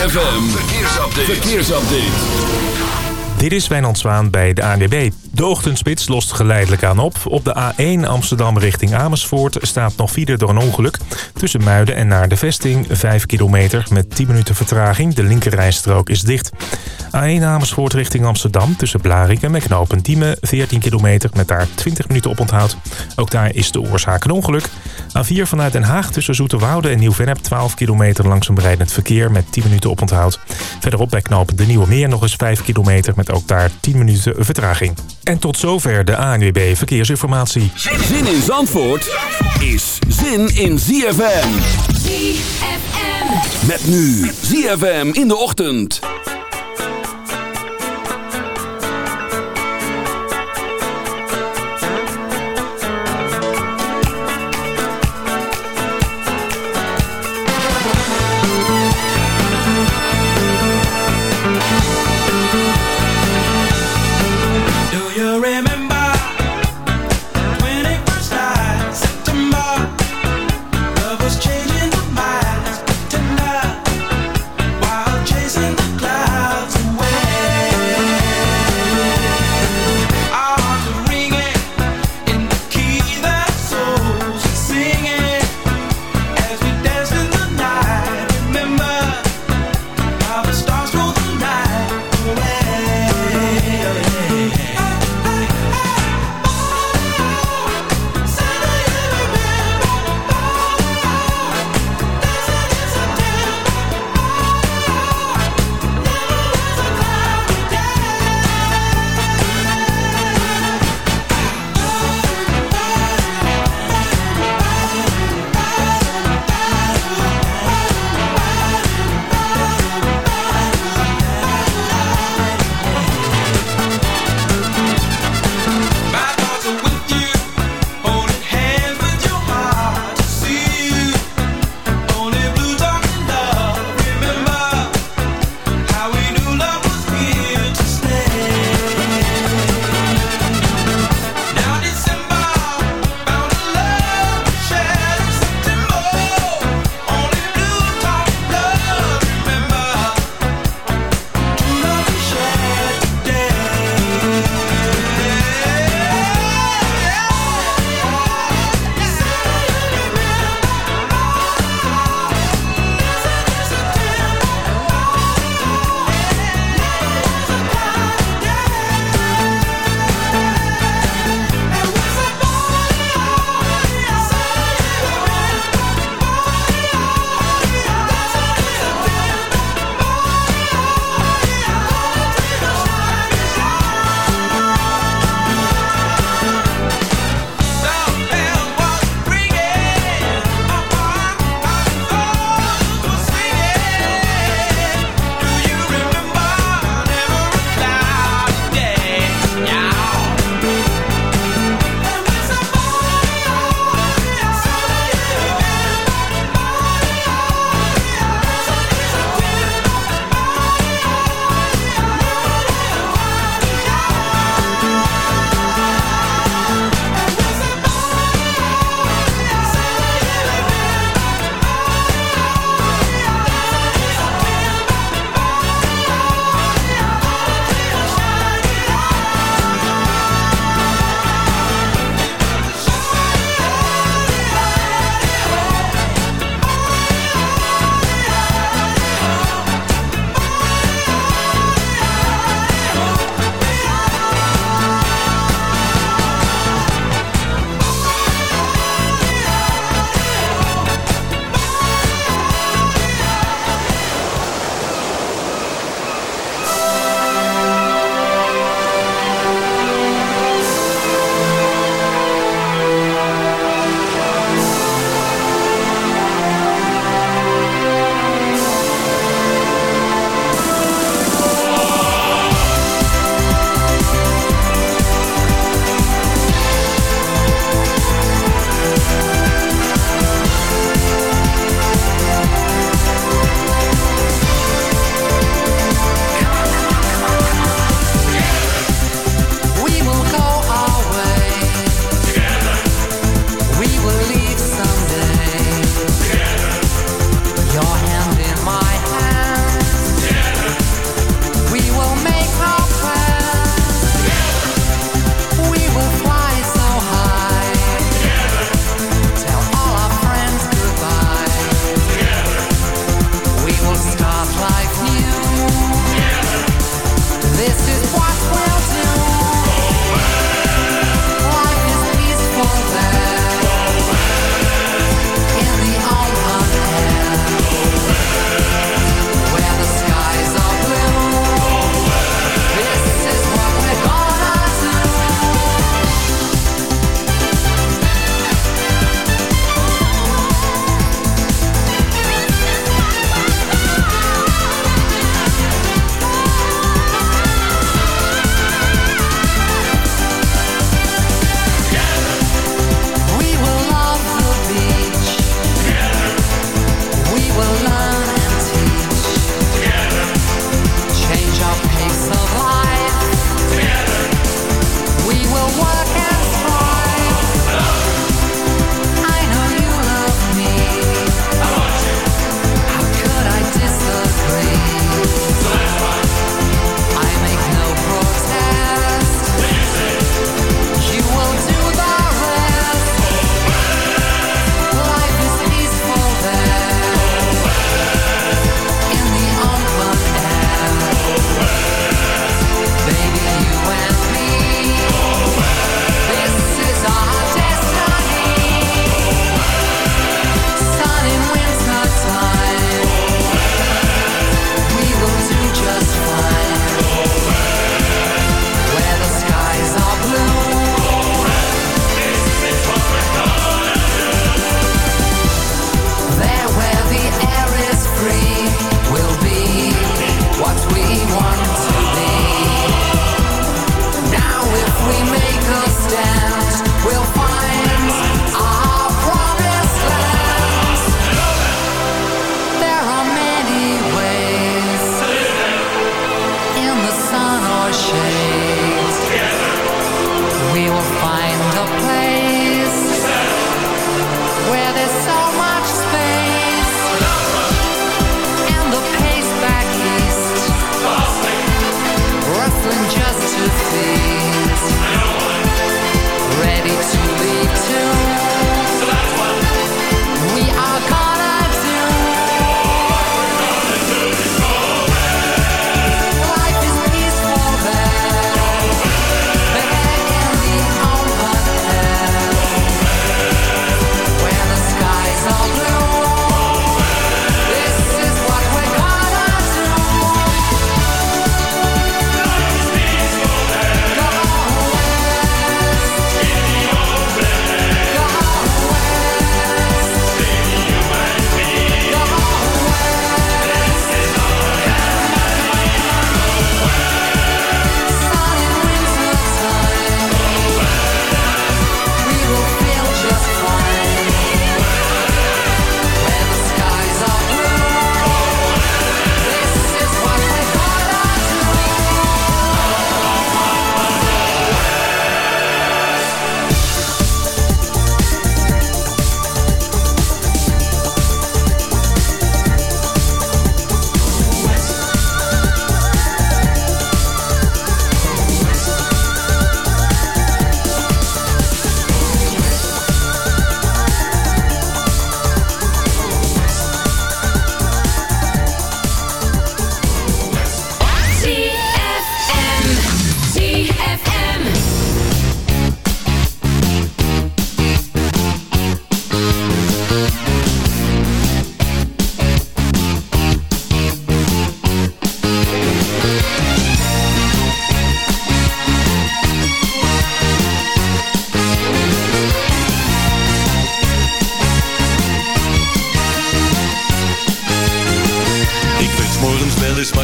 ZFM, verkeersupdate. verkeersupdate. Dit is Wijnand Zwaan bij de ANWB. De ochtendspits lost geleidelijk aan op. Op de A1 Amsterdam richting Amersfoort staat nog file door een ongeluk. Tussen Muiden en naar de vesting 5 kilometer met 10 minuten vertraging. De linkerrijstrook is dicht. A1 Amersfoort richting Amsterdam tussen Blarik en Meknopen Diemen 14 kilometer met daar 20 minuten op onthoud. Ook daar is de oorzaak een ongeluk. A4 vanuit Den Haag tussen Zoeterwoude en Nieuw-Vennep 12 kilometer langzaam rijdend verkeer met 10 minuten op onthoud. Verderop bij knopen de Nieuwe Meer nog eens 5 kilometer met ook daar 10 minuten vertraging. En tot zover de ANWB Verkeersinformatie. Zin in Zandvoort is zin in ZFM. ZFM. Met nu ZFM in de ochtend.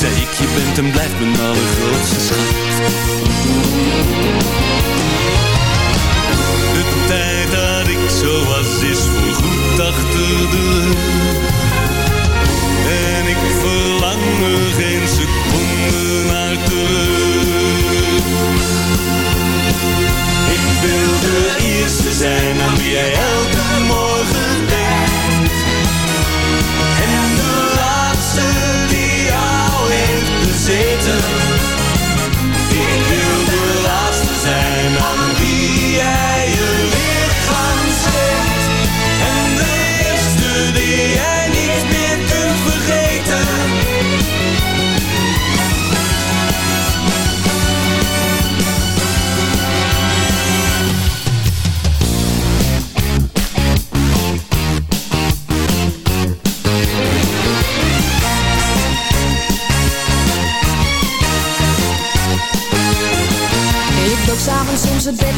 Zei ik, je bent en blijft mijn allergrootste schat. De tijd dat ik zo was is voorgoed achter de En ik verlang er geen seconde naar terug. Ik wil de eerste zijn aan wie jij elke morgen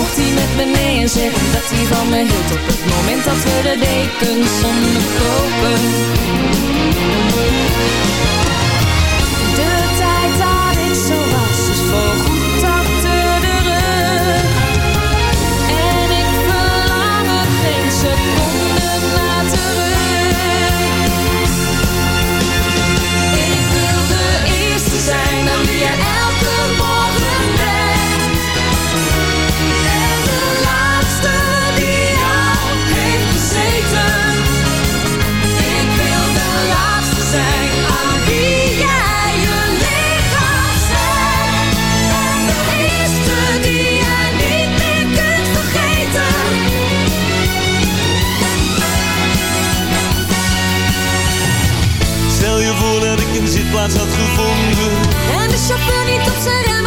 mocht hij met me mee en zeggen dat hij van me hield Op het moment dat we de dekens onderkropen De tijd dat ik zo was is voorgoed achter de rug. En ik verlang er geen seconde had gevonden. En de chauffeur niet op zijn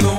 van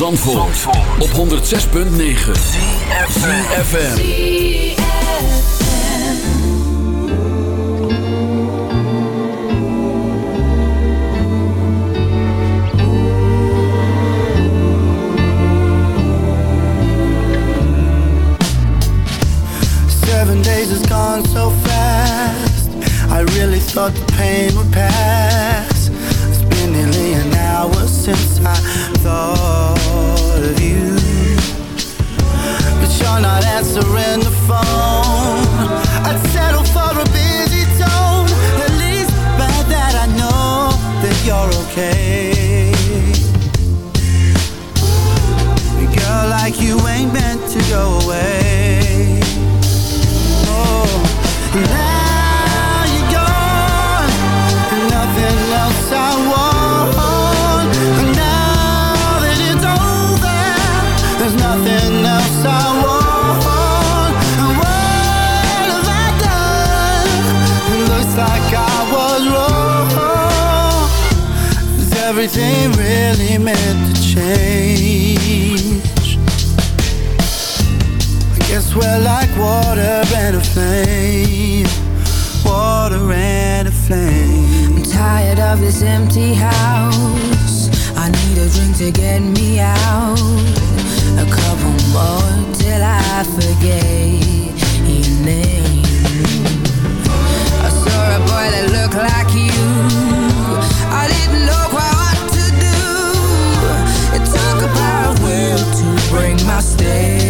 Zandvoort, op 106.9 CFFM Seven days has gone so fast. I really thought the pain would pass. It's been nearly an hour since I like you ain't meant to go away. Oh, now you're gone. Nothing else I want. Now that it's over, there's nothing else I want. Like I was wrong. Is everything really meant to change we're like water and a flame. Water and a flame. I'm tired of this empty house. I need a drink to get me out. A couple more till I forget your name. I saw a boy that looked like you. I didn't know quite to do. It took about will to bring my stay.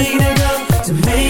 light to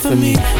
for me.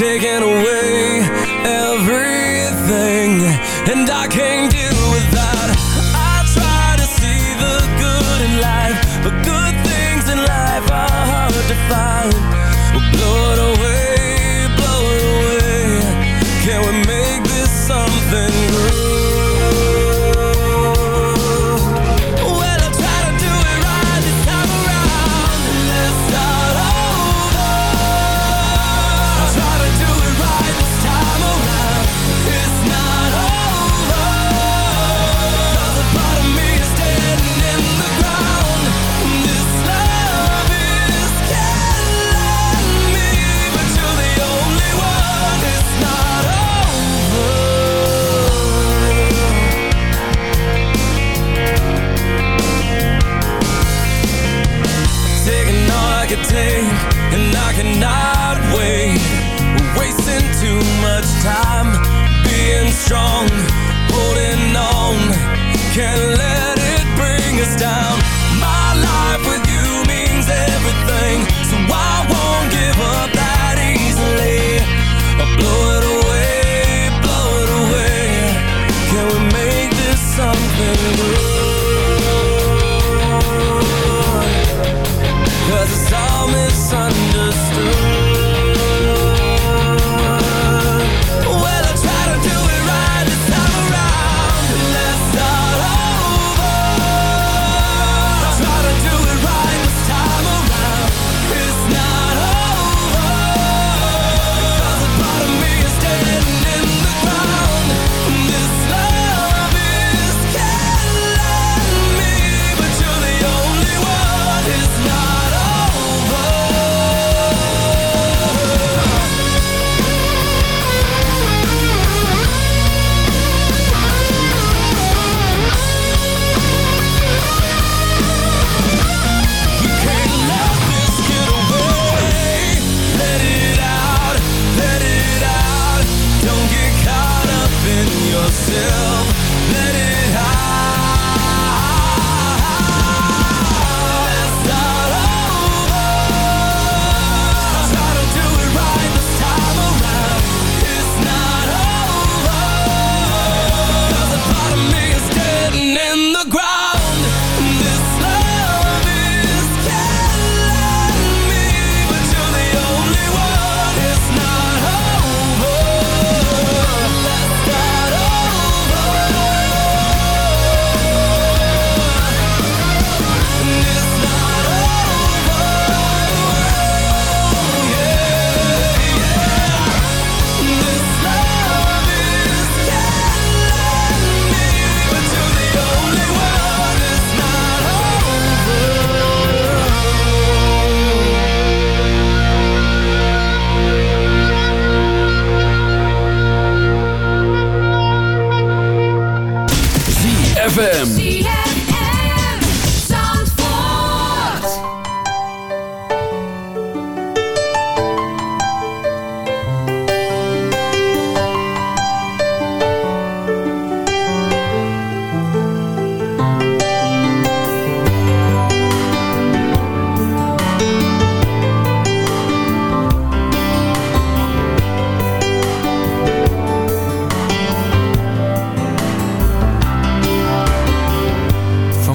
Take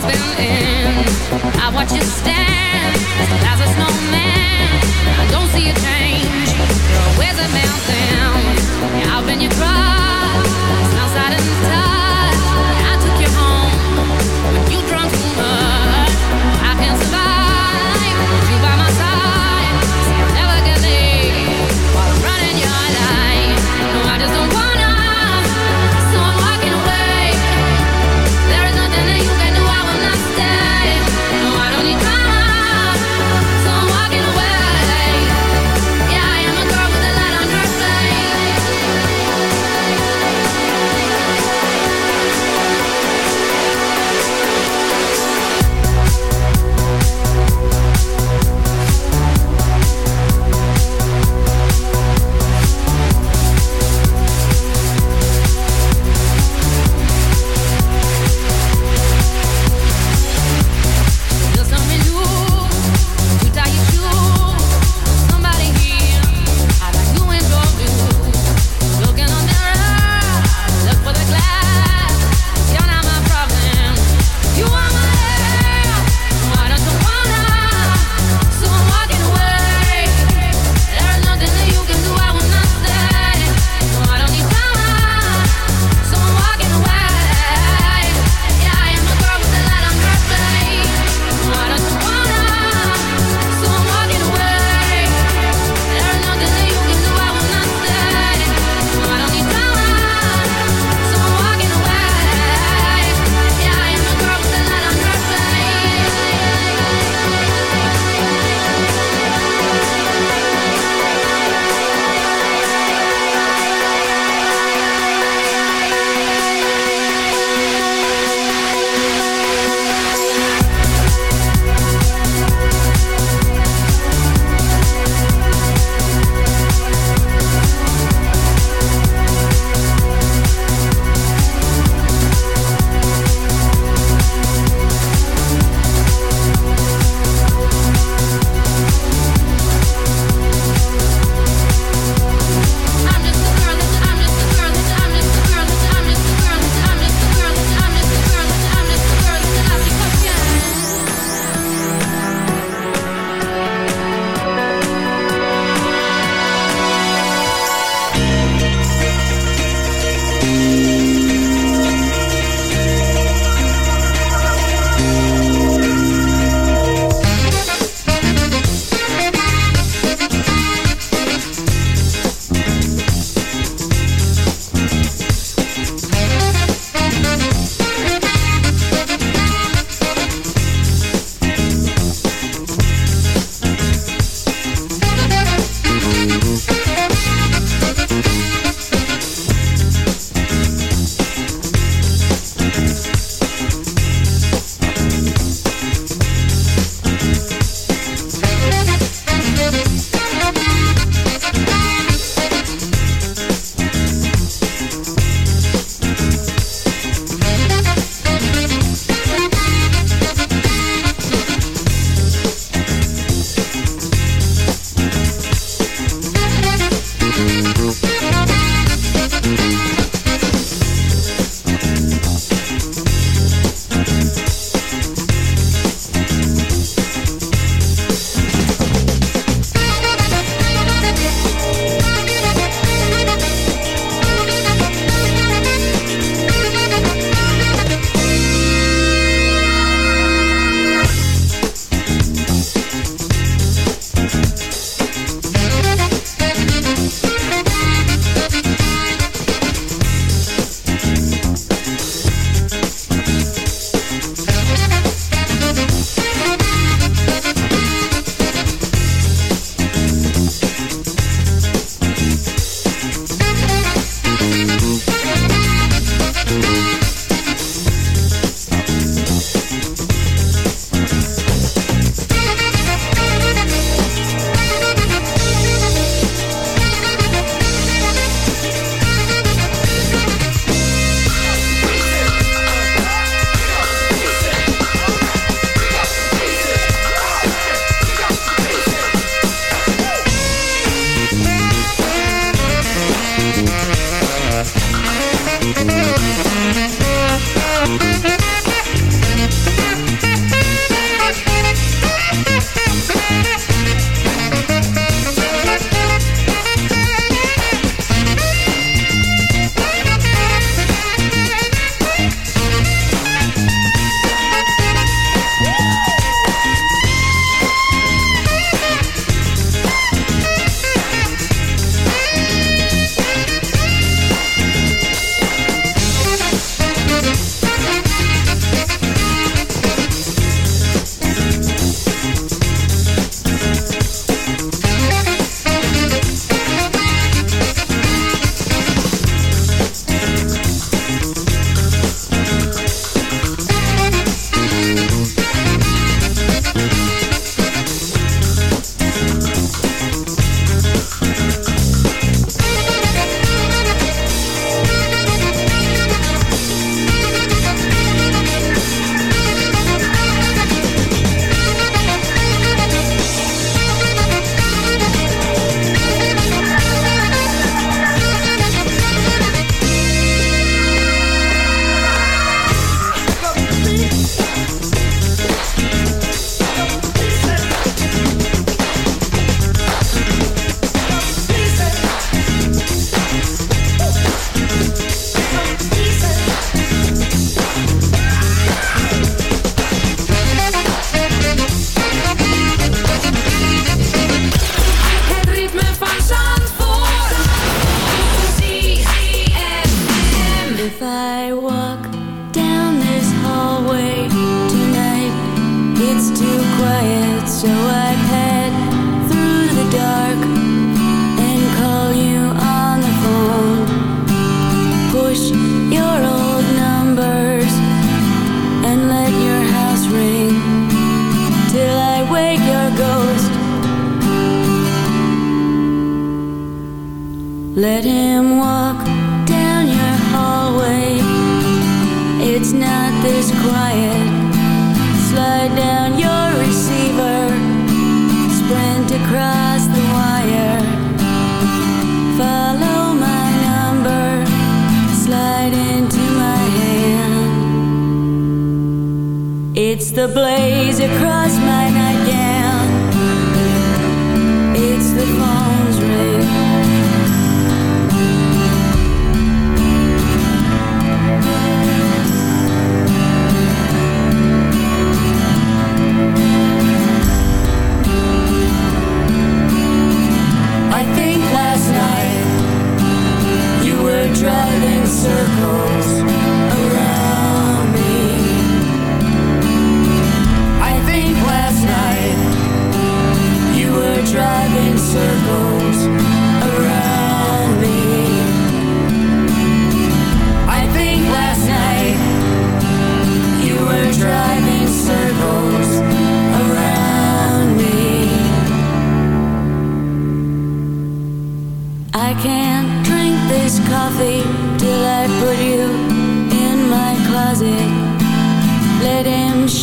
I watch you stand as a snowman. I don't see a change. Where's the mountain? I've been your cross, outside and inside.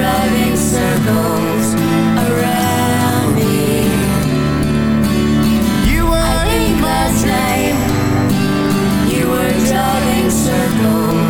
driving circles around me. You were I think last night you were driving circles.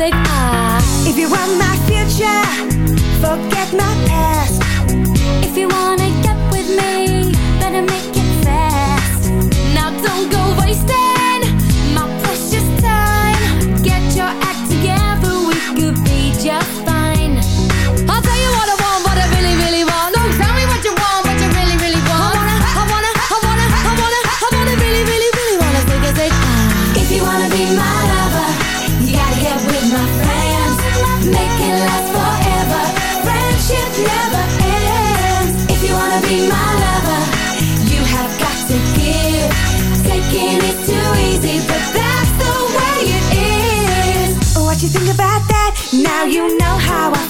music If you want my future Forget my past. If you want Now you know how I